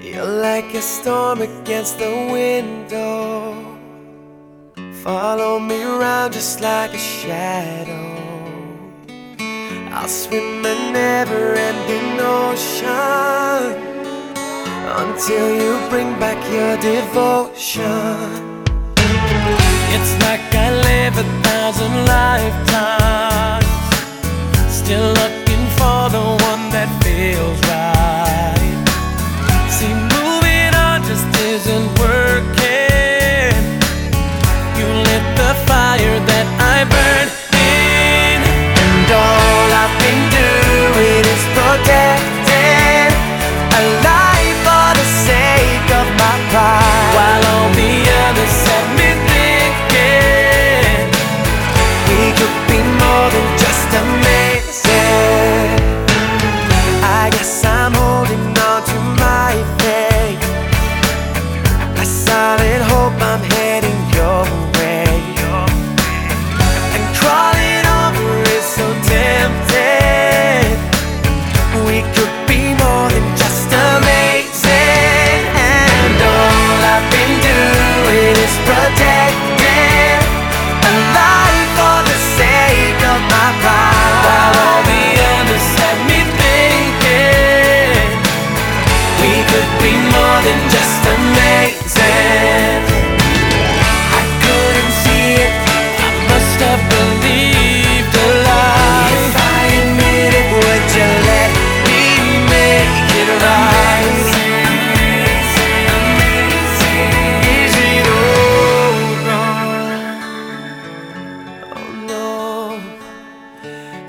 You're like a storm against the window. Oh. Follow me around just like a shadow. I'll swim a never ending ocean until you bring back your devotion. It's like I live a thousand lifetimes, still looking for the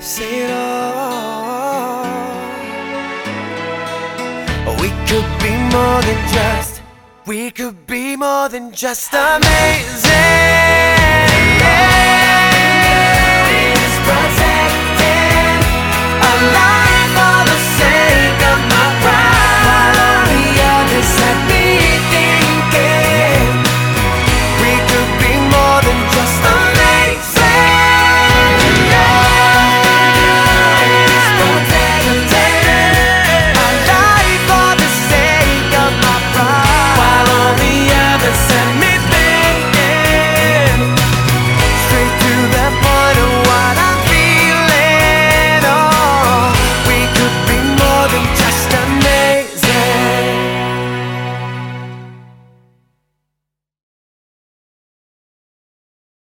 say it all. We could be more than just, we could be more than just amazing.